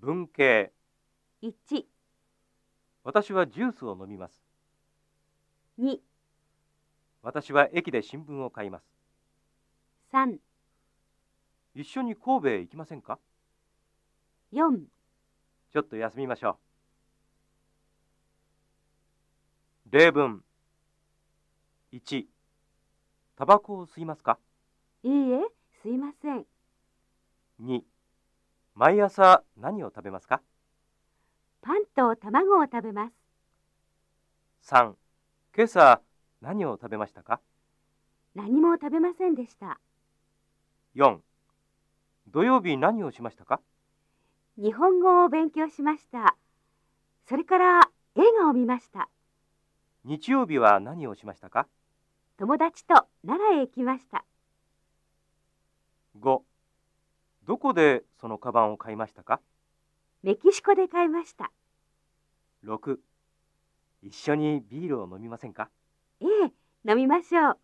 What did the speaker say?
文系。1、私はジュースを飲みます。2、私は駅で新聞を買います。3、一緒に神戸へ行きませんか？4ちょっと休みましょう。例文。1タバコを吸いますか？いいえ、すいません。2毎朝何を食べますか？パンと卵を食べます。3今朝何を食べましたか？何も食べませんでした。4土曜日何をしましたか？日本語を勉強しました。それから映画を見ました。日曜日は何をしましたか？友達と奈良へ行きました。どこでそのカバンを買いましたか？メキシコで買いました。6一緒にビールを飲みませんか？ええ、飲みましょう。